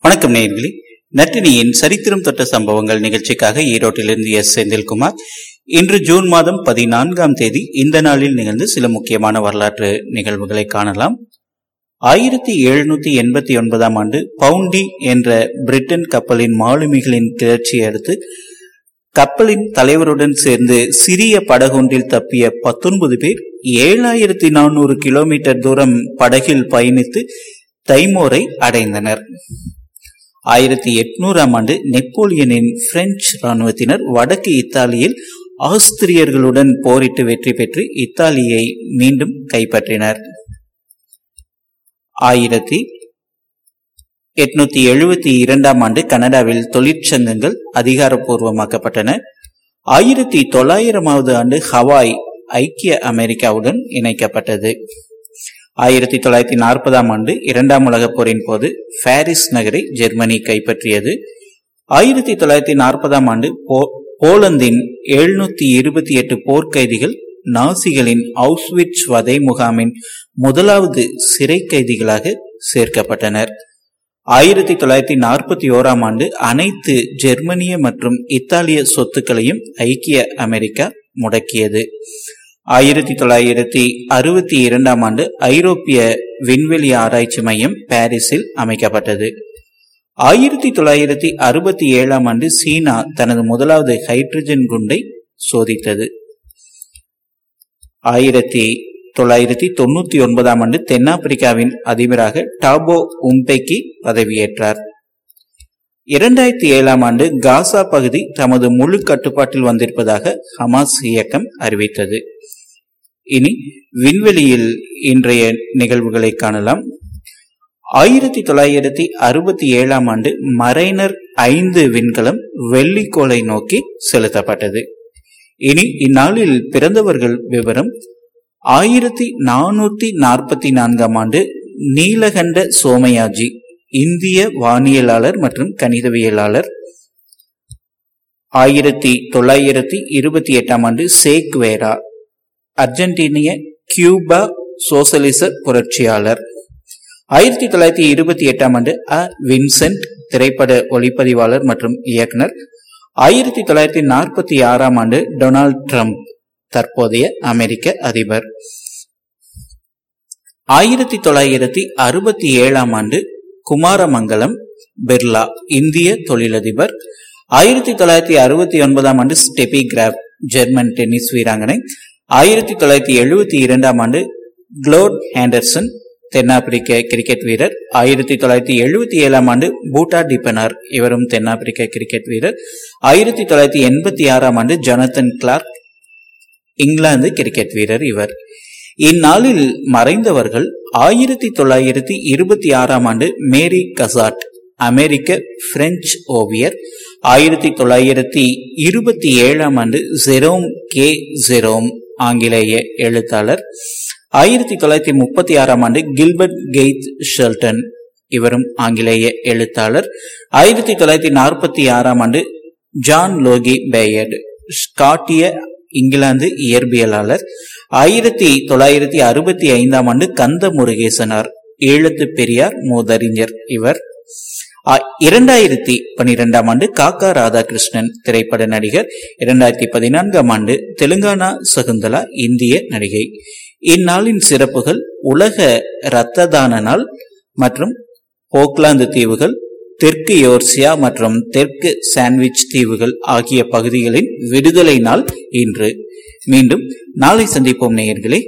வணக்கம் நேயர்களே. நட்டினியின் சரித்திரம் தொட்ட சம்பவங்கள் நிகழ்ச்சிக்காக ஈரோட்டிலிருந்து எஸ். செந்தில்குமார். இன்று ஜூன் மாதம் பதினான்காம் தேதி இந்த நாளில் நிகழ்ந்து சில முக்கியமான வரலாற்று நிகழ்வுகளை காணலாம். ஆயிரத்தி எழுநூத்தி எண்பத்தி ஒன்பதாம் ஆண்டு பவுண்டி என்ற பிரிட்டன் கப்பலின் மாலுமிகளின் கிளர்ச்சியை அடுத்து கப்பலின் தலைவருடன் சேர்ந்து சிறிய படகொன்றில் தப்பிய பத்தொன்பது பேர் ஏழாயிரத்தி நானூறு கிலோமீட்டர் தூரம் படகில் பயணித்து தைமோரை அடைந்தனர். ஆயிரத்தி எட்நூறாம் ஆண்டு நெப்போலியனின் பிரெஞ்சு ராணுவத்தினர் வடக்கு இத்தாலியில் ஆஸ்திரியர்களுடன் போரிட்டு வெற்றி பெற்று இத்தாலியை மீண்டும் கைப்பற்றினர். ஆயிரத்தி எட்நூத்தி எழுபத்தி இரண்டாம் ஆண்டு கனடாவில் தொழிற்சங்கங்கள் அதிகாரப்பூர்வமாக்கப்பட்டன. ஆயிரத்தி தொள்ளாயிரமாவது ஆண்டு ஹவாய் ஐக்கிய அமெரிக்காவுடன் இணைக்கப்பட்டது. ஆயிரத்தி தொள்ளாயிரத்தி நாற்பதாம் ஆண்டு இரண்டாம் உலகப் போரின் போது பாரிஸ் நகரை ஜெர்மனி கைப்பற்றியது. ஆயிரத்தி தொள்ளாயிரத்தி நாற்பதாம் ஆண்டு போலந்தின் எழுநூத்தி இருபத்தி எட்டு போர்க்கைதிகள் நாசிகளின் அவுஸ்விட்ச் வதை முகாமின் முதலாவது சிறை கைதிகளாக சேர்க்கப்பட்டனர். ஆயிரத்தி தொள்ளாயிரத்தி நாற்பத்தி ஓராம் ஆண்டு அனைத்து ஜெர்மனிய மற்றும் இத்தாலிய சொத்துக்களையும் ஐக்கிய அமெரிக்கா முடக்கியது. ஆயிரத்தி தொள்ளாயிரத்தி அறுபத்தி இரண்டாம் ஆண்டு ஐரோப்பிய விண்வெளி ஆராய்ச்சி மையம் பாரிஸில் அமைக்கப்பட்டது. ஆயிரத்தி தொள்ளாயிரத்தி அறுபத்தி ஏழாம் ஆண்டு சீனா தனது முதலாவது ஹைட்ரஜன் குண்டை சோதித்தது. ஆயிரத்தி தொள்ளாயிரத்தி தொண்ணூத்தி ஒன்பதாம் ஆண்டு தென்னாப்பிரிக்காவின் அதிபராக டாபோ உம்பெக்கி பதவியேற்றார். இரண்டாயிரத்தி ஏழாம் ஆண்டு காசா பகுதி தமது முழு கட்டுப்பாட்டில் வந்திருப்பதாக ஹமாஸ் இயக்கம் அறிவித்தது. இனி விண்வெளியில் இன்றைய நிகழ்வுகளை காணலாம். ஆயிரத்தி தொள்ளாயிரத்தி அறுபத்தி ஏழாம் ஆண்டு மரைனர் ஐந்து விண்கலம் வெள்ளிக்கோளை நோக்கி செலுத்தப்பட்டது. இனி இந்நாளில் பிறந்தவர்கள் விவரம் ஆயிரத்தி நானூத்தி நாற்பத்தி நான்காம் ஆண்டு நீலகண்ட சோமயாஜி இந்திய வானியலாளர் மற்றும் கணிதவியலாளர். ஆயிரத்தி தொள்ளாயிரத்தி இருபத்தி எட்டாம் ஆண்டு சேக்வேரா அர்ஜென்டினிய கியூபா சோசலிச புரட்சியாளர். ஆயிரத்தி தொள்ளாயிரத்தி இருபத்தி எட்டாம் ஆண்டு அ வின்சென்ட் திரைப்பட ஒளிப்பதிவாளர் மற்றும் இயக்குனர். ஆயிரத்தி தொள்ளாயிரத்தி நாற்பத்தி ஆறாம் ஆண்டு டொனால்ட் ட்ரம்ப் தற்போதைய அமெரிக்க அதிபர். ஆயிரத்தி தொள்ளாயிரத்தி அறுபத்தி ஏழாம் ஆண்டு குமாரமங்கலம் பிர்லா இந்திய தொழிலதிபர். ஆயிரத்தி தொள்ளாயிரத்தி அறுபத்தி ஒன்பதாம் ஆண்டு ஸ்டெபி கிராப் ஜெர்மன் டென்னிஸ் வீராங்கனை. ஆயிரத்தி தொள்ளாயிரத்தி எழுபத்தி இரண்டாம் ஆண்டு குளோட் ஹேண்டர்சன் தென்னாப்பிரிக்க கிரிக்கெட் வீரர். ஆயிரத்தி தொள்ளாயிரத்தி எழுபத்தி ஏழாம் ஆண்டு பூட்டா டிபனார் இவரும் தென்னாப்பிரிக்க கிரிக்கெட் வீரர். ஆயிரத்தி தொள்ளாயிரத்தி எண்பத்தி ஆறாம் ஆண்டு ஜொனத்தன் கிளார்க் இங்கிலாந்து கிரிக்கெட் வீரர் இவர். இந்நாளில் மறைந்தவர்கள் ஆயிரத்தி தொள்ளாயிரத்தி இருபத்தி ஆறாம் ஆண்டு மேரி கசாட் அமெரிக்க பிரெஞ்சு ஓவியர். ஆயிரத்தி தொள்ளாயிரத்தி இருபத்தி ஏழாம் ஆண்டு ஜெரோம் கே ஜெரோம் ஆங்கிலேய எழுத்தாளர். ஆயிரத்தி தொள்ளாயிரத்தி முப்பத்தி ஆறாம் ஆண்டு கில்பர்ட் கெய்த் ஷெல்டன் இவரும் ஆங்கிலேய எழுத்தாளர். ஆயிரத்தி தொள்ளாயிரத்தி நாற்பத்தி ஆறாம் ஆண்டு ஜான் லோகி பேயர்டு ஸ்காட்டிய இங்கிலாந்து இயற்பியலாளர். ஆயிரத்தி தொள்ளாயிரத்தி அறுபத்தி ஐந்தாம் ஆண்டு கந்த முருகேசனார் ஈழத்து பெரியார் மூதறிஞர் இவர். இரண்டாயிரத்தி பனிரெண்டாம் ஆண்டு காக்கா ராதாகிருஷ்ணன் திரைப்பட நடிகர் இரண்டாயிரத்தி பதினான்காம் ஆண்டு தெலுங்கானா சகுந்தலா இந்திய நடிகை. இந்நாளின் சிறப்புகள் உலக இரத்த தான நாள் மற்றும் போக்லாந்து தீவுகள் தெற்கு யோர்சியா மற்றும் தெற்கு சாண்ட்விச் தீவுகள் ஆகிய பகுதிகளின் விடுதலை நாள் இன்று. மீண்டும் நாளை சந்திப்போம் நேயர்களே.